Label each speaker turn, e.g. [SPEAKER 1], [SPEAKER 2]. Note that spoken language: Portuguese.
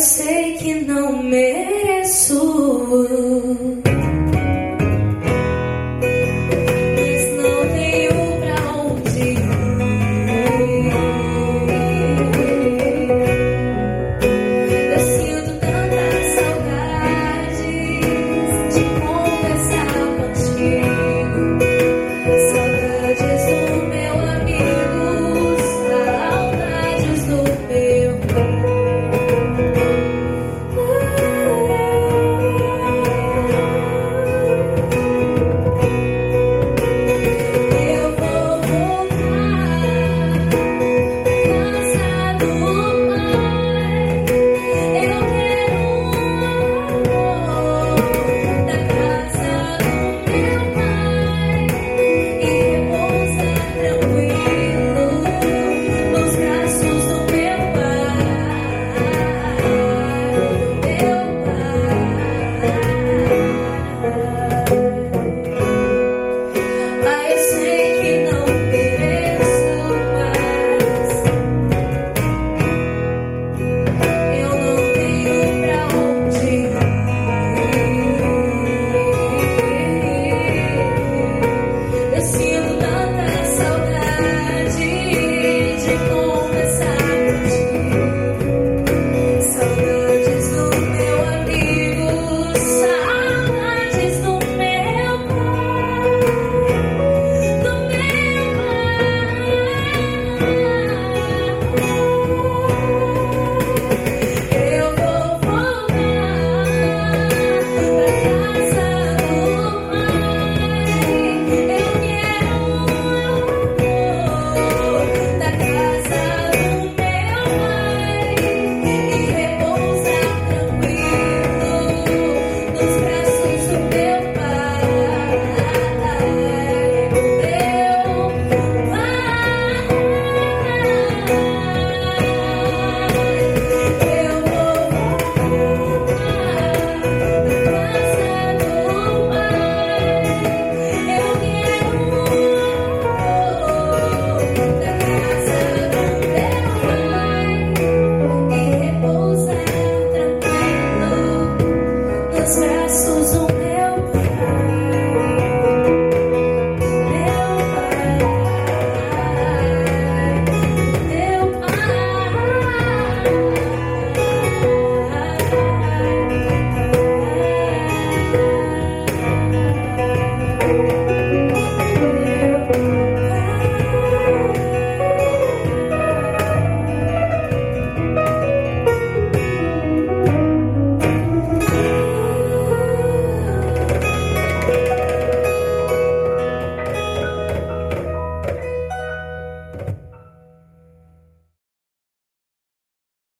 [SPEAKER 1] sei que não mereço. os um